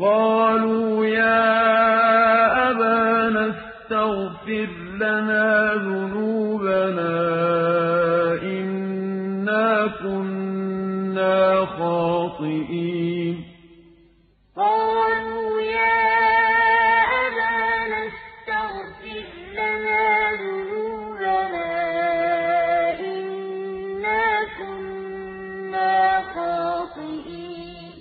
قَالُوا يَا أَبَانَا اسْتَغْفِرْ لَنَا ذُنُوبَنَا إِنَّا كُنَّا خَاطِئِينَ. قَالُوا يَا أَبَانَا اسْتَغْفِرْ لَنَا